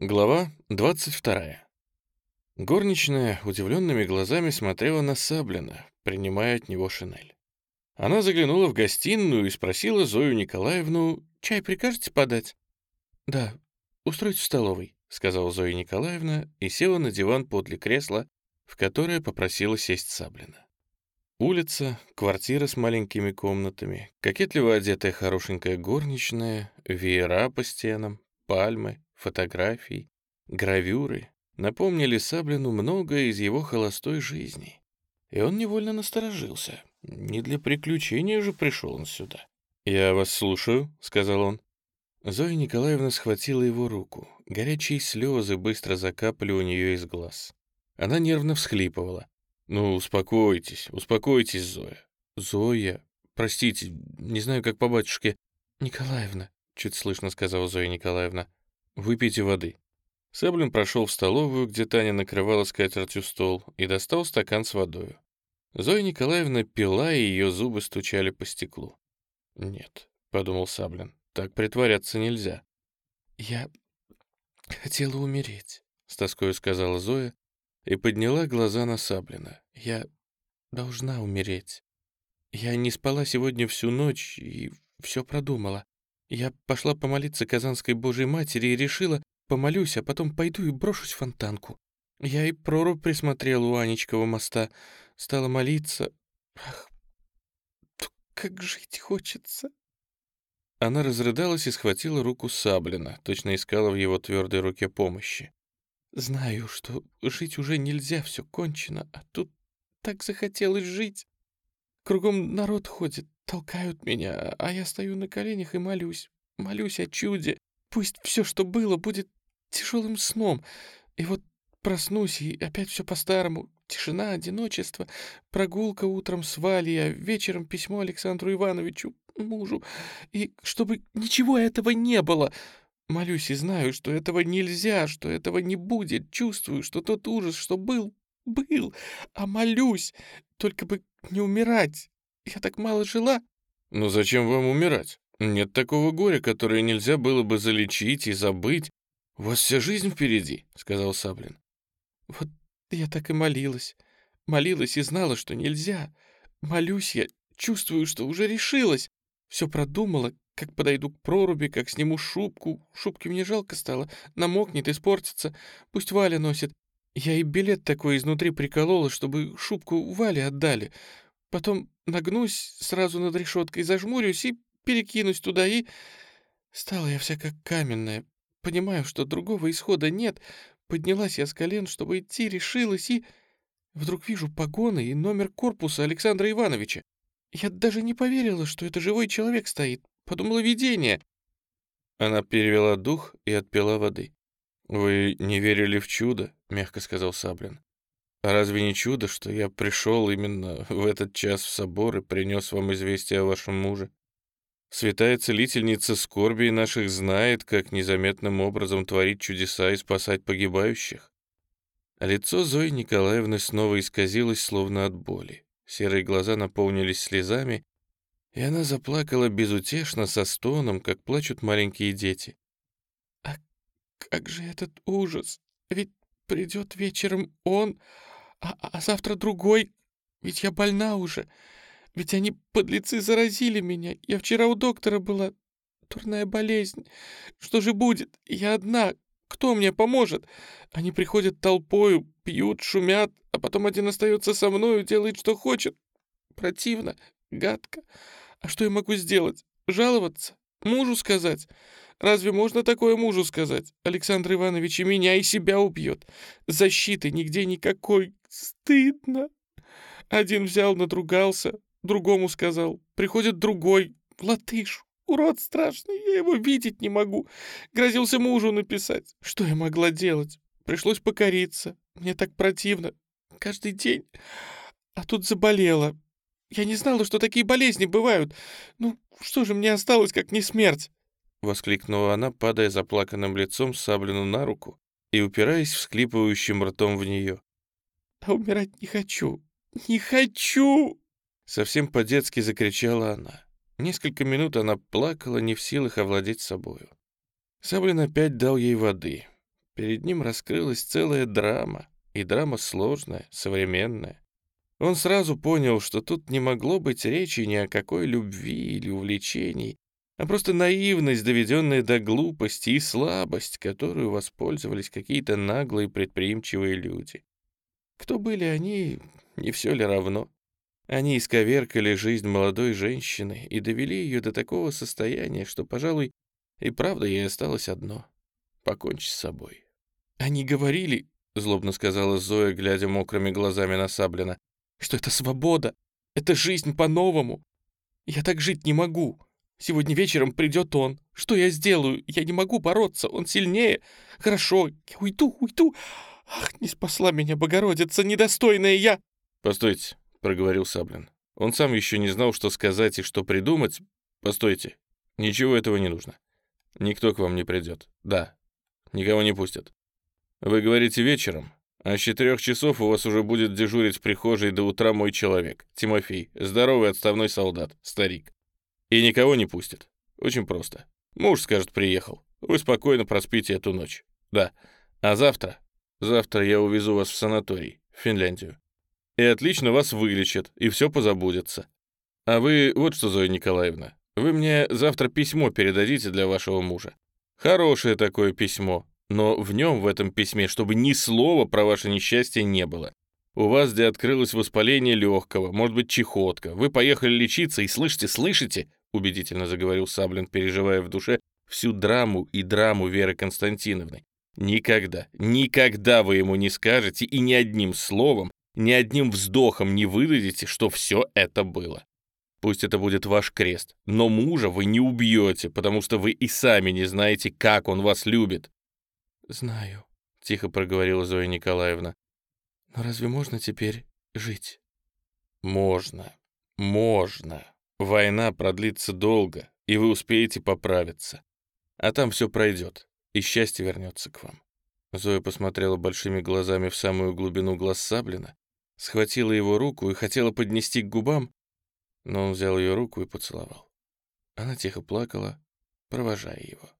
Глава 22. Горничная удивленными глазами смотрела на Саблина, принимая от него шинель. Она заглянула в гостиную и спросила Зою Николаевну, «Чай прикажете подать?» «Да, устроить в столовой», — сказала Зоя Николаевна и села на диван подле кресла, в которое попросила сесть Саблина. Улица, квартира с маленькими комнатами, кокетливо одетая хорошенькая горничная, веера по стенам, пальмы, фотографий, гравюры напомнили Саблину многое из его холостой жизни. И он невольно насторожился. Не для приключения же пришел он сюда. «Я вас слушаю», — сказал он. Зоя Николаевна схватила его руку. Горячие слезы быстро закапали у нее из глаз. Она нервно всхлипывала. «Ну, успокойтесь, успокойтесь, Зоя». «Зоя, простите, не знаю, как по батюшке». «Николаевна», — чуть слышно сказала Зоя Николаевна, «Выпейте воды». Саблин прошел в столовую, где Таня накрывала скатертью стол, и достал стакан с водой. Зоя Николаевна пила, и ее зубы стучали по стеклу. «Нет», — подумал Саблин, — «так притворяться нельзя». «Я хотела умереть», — с тоской сказала Зоя и подняла глаза на Саблина. «Я должна умереть. Я не спала сегодня всю ночь и все продумала. Я пошла помолиться Казанской Божьей Матери и решила, помолюсь, а потом пойду и брошусь в фонтанку. Я и прорубь присмотрела у Анечкова моста, стала молиться. Ах, как жить хочется. Она разрыдалась и схватила руку Саблина, точно искала в его твердой руке помощи. «Знаю, что жить уже нельзя, все кончено, а тут так захотелось жить. Кругом народ ходит, толкают меня, а я стою на коленях и молюсь. Молюсь о чуде. Пусть все, что было, будет тяжелым сном. И вот проснусь, и опять все по-старому. Тишина, одиночество, прогулка утром с Валей, а вечером письмо Александру Ивановичу, мужу. И чтобы ничего этого не было. Молюсь и знаю, что этого нельзя, что этого не будет. Чувствую, что тот ужас, что был, был. А молюсь, только бы не умирать. Я так мало жила». «Ну зачем вам умирать? Нет такого горя, которое нельзя было бы залечить и забыть. У вас вся жизнь впереди», — сказал Саблин. «Вот я так и молилась. Молилась и знала, что нельзя. Молюсь я, чувствую, что уже решилась. Все продумала, как подойду к проруби, как сниму шубку. Шубки мне жалко стало, намокнет, испортится. Пусть Валя носит. Я и билет такой изнутри приколола, чтобы шубку Вале отдали. Потом нагнусь сразу над решеткой, зажмурюсь и перекинусь туда, и... Стала я вся как каменная. Понимаю, что другого исхода нет. Поднялась я с колен, чтобы идти, решилась, и... Вдруг вижу погоны и номер корпуса Александра Ивановича. Я даже не поверила, что это живой человек стоит. Подумала, видение. Она перевела дух и отпила воды. «Вы не верили в чудо?» — мягко сказал Саблин. «А разве не чудо, что я пришел именно в этот час в собор и принес вам известие о вашем муже? Святая целительница скорби наших знает, как незаметным образом творить чудеса и спасать погибающих». Лицо Зои Николаевны снова исказилось, словно от боли. Серые глаза наполнились слезами, и она заплакала безутешно, со стоном, как плачут маленькие дети. Как же этот ужас! Ведь придет вечером он, а, а завтра другой. Ведь я больна уже. Ведь они, подлецы, заразили меня. Я вчера у доктора была. Турная болезнь. Что же будет? Я одна. Кто мне поможет? Они приходят толпою, пьют, шумят, а потом один остается со мною, делает, что хочет. Противно, гадко. А что я могу сделать? Жаловаться? Мужу сказать? Разве можно такое мужу сказать? Александр Иванович и меня, и себя убьет. Защиты нигде никакой. Стыдно. Один взял, надругался, другому сказал. Приходит другой, латыш, урод страшный, я его видеть не могу. Грозился мужу написать. Что я могла делать? Пришлось покориться. Мне так противно. Каждый день. А тут заболела. Я не знала, что такие болезни бывают. Ну, что же мне осталось, как не смерть? — воскликнула она, падая заплаканным лицом Саблину на руку и упираясь всклипывающим ртом в нее. «А умирать не хочу! Не хочу!» Совсем по-детски закричала она. Несколько минут она плакала, не в силах овладеть собою. Саблин опять дал ей воды. Перед ним раскрылась целая драма, и драма сложная, современная. Он сразу понял, что тут не могло быть речи ни о какой любви или увлечении, а просто наивность, доведенная до глупости, и слабость, которую воспользовались какие-то наглые предприимчивые люди. Кто были они, не все ли равно? Они исковеркали жизнь молодой женщины и довели ее до такого состояния, что, пожалуй, и правда ей осталось одно — покончить с собой. «Они говорили, — злобно сказала Зоя, глядя мокрыми глазами на Саблина, — что это свобода, это жизнь по-новому. Я так жить не могу. Сегодня вечером придет он. Что я сделаю? Я не могу бороться, он сильнее. Хорошо, я уйду, уйду. Ах, не спасла меня Богородица, недостойная я!» «Постойте, — проговорил Саблин. Он сам еще не знал, что сказать и что придумать. «Постойте, ничего этого не нужно. Никто к вам не придет. Да, никого не пустят. Вы говорите вечером, а с четырех часов у вас уже будет дежурить в прихожей до утра мой человек, Тимофей, здоровый отставной солдат, старик. И никого не пустят. Очень просто. Муж скажет, приехал. Вы спокойно проспите эту ночь. Да. А завтра? Завтра я увезу вас в санаторий, в Финляндию и отлично вас вылечат, и все позабудется. А вы вот что, Зоя Николаевна, вы мне завтра письмо передадите для вашего мужа. Хорошее такое письмо, но в нем, в этом письме, чтобы ни слова про ваше несчастье не было. У вас где открылось воспаление легкого, может быть, чехотка. Вы поехали лечиться, и слышите, слышите, убедительно заговорил Саблин, переживая в душе всю драму и драму Веры Константиновны. Никогда, никогда вы ему не скажете и ни одним словом ни одним вздохом не выдадите, что все это было. Пусть это будет ваш крест, но мужа вы не убьете, потому что вы и сами не знаете, как он вас любит». «Знаю», — тихо проговорила Зоя Николаевна. «Но разве можно теперь жить?» «Можно, можно. Война продлится долго, и вы успеете поправиться. А там все пройдет, и счастье вернется к вам». Зоя посмотрела большими глазами в самую глубину глаз Саблина, схватила его руку и хотела поднести к губам, но он взял ее руку и поцеловал. Она тихо плакала, провожая его.